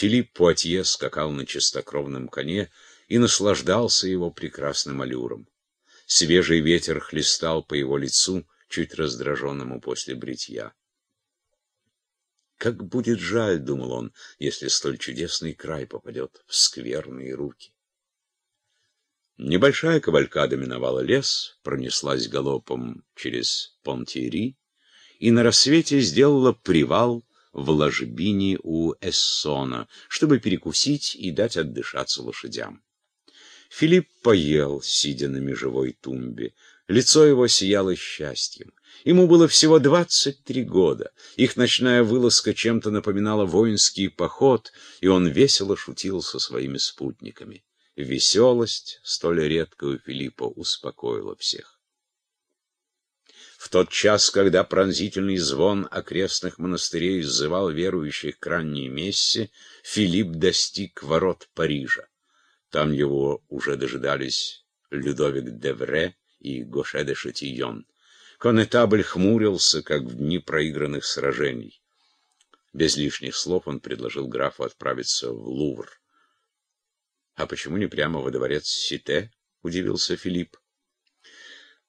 Филипп Пуатье скакал на чистокровном коне и наслаждался его прекрасным аллюром. Свежий ветер хлестал по его лицу, чуть раздраженному после бритья. Как будет жаль, думал он, если столь чудесный край попадет в скверные руки. Небольшая кавалькада миновала лес, пронеслась галопом через Понтьери и на рассвете сделала привал в ложбине у Эссона, чтобы перекусить и дать отдышаться лошадям. Филипп поел, сидя на межевой тумбе. Лицо его сияло счастьем. Ему было всего двадцать три года. Их ночная вылазка чем-то напоминала воинский поход, и он весело шутил со своими спутниками. Веселость, столь редкая у Филиппа, успокоила всех. В тот час, когда пронзительный звон окрестных монастырей сзывал верующих к ранней мессе, Филипп достиг ворот Парижа. Там его уже дожидались Людовик Девре и Гоше де Шатийон. Конетабль хмурился, как в дни проигранных сражений. Без лишних слов он предложил графу отправиться в Лувр. «А почему не прямо во дворец Сите?» — удивился Филипп.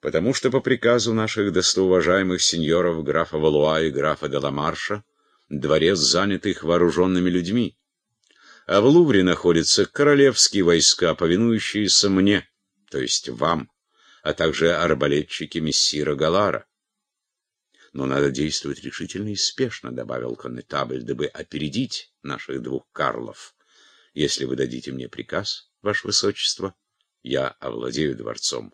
«Потому что по приказу наших достоуважаемых сеньоров графа Валуа и графа де Ламарша дворец занят их вооруженными людьми, а в Лувре находятся королевские войска, повинующиеся мне, то есть вам» а также арбалетчики мессира Галара. Но надо действовать решительно и спешно, добавил коннетабль, дабы опередить наших двух Карлов. Если вы дадите мне приказ, ваше высочество, я овладею дворцом.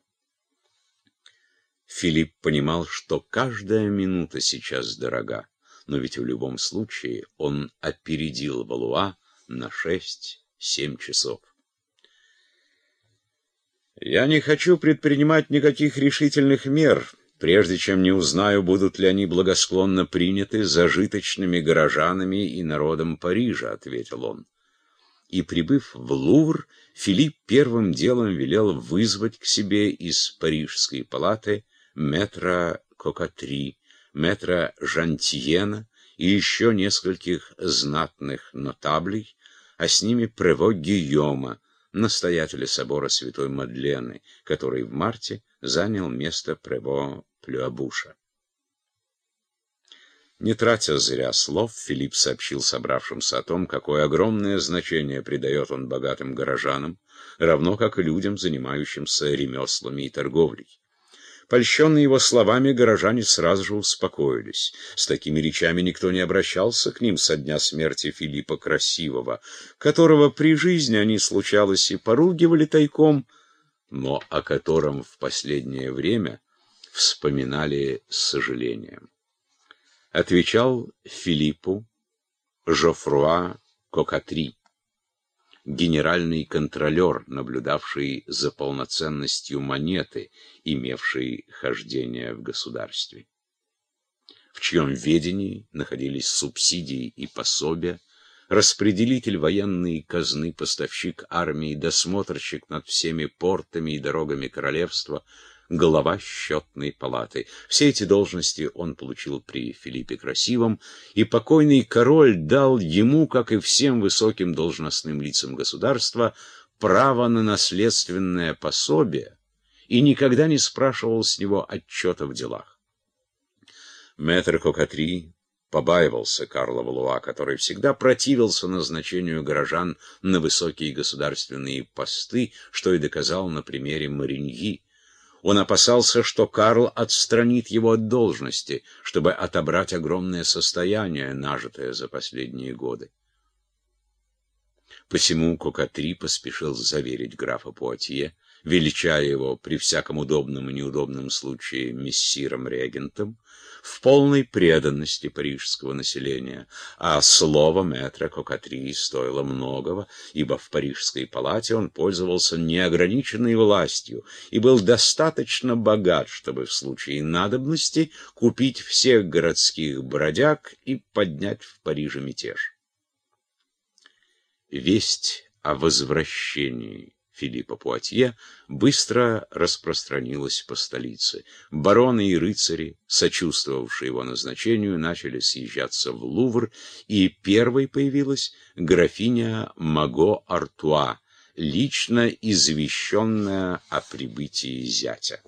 Филипп понимал, что каждая минута сейчас дорога, но ведь в любом случае он опередил Валуа на шесть-семь часов. Я не хочу предпринимать никаких решительных мер, прежде чем не узнаю, будут ли они благосклонно приняты зажиточными горожанами и народом Парижа, — ответил он. И, прибыв в Лувр, Филипп первым делом велел вызвать к себе из парижской палаты метра Кокатри, метра Жантиена и еще нескольких знатных нотаблей, а с ними Прево Гийома, настоятеля собора святой Мадлены, который в марте занял место Прево Плюабуша. Не тратя зря слов, Филипп сообщил собравшимся о том, какое огромное значение придает он богатым горожанам, равно как и людям, занимающимся ремеслами и торговлей. Польщенные его словами, горожане сразу же успокоились. С такими речами никто не обращался к ним со дня смерти Филиппа Красивого, которого при жизни они, случалось, и поругивали тайком, но о котором в последнее время вспоминали с сожалением. Отвечал Филиппу Жофруа Кокатри генеральный контролер, наблюдавший за полноценностью монеты, имевшей хождение в государстве, в чьем ведении находились субсидии и пособия, распределитель военной казны, поставщик армии, досмотрщик над всеми портами и дорогами королевства — глава счетной палаты. Все эти должности он получил при Филиппе Красивом, и покойный король дал ему, как и всем высоким должностным лицам государства, право на наследственное пособие и никогда не спрашивал с него отчета в делах. Мэтр Кокатри побаивался Карла Валуа, который всегда противился назначению горожан на высокие государственные посты, что и доказал на примере Мариньи, он опасался, что Карл отстранит его от должности, чтобы отобрать огромное состояние, нажитое за последние годы. Посему Кокатри поспешил заверить графа Пуатье, величая его при всяком удобном и неудобном случае мессиром-регентом, в полной преданности парижского населения, а слово мэтра Кокатри стоило многого, ибо в парижской палате он пользовался неограниченной властью и был достаточно богат, чтобы в случае надобности купить всех городских бродяг и поднять в Париже мятеж. Весть о возвращении Филиппа Пуатье быстро распространилось по столице. Бароны и рыцари, сочувствовавшие его назначению, начали съезжаться в Лувр, и первой появилась графиня Маго Артуа, лично извещенная о прибытии зятя.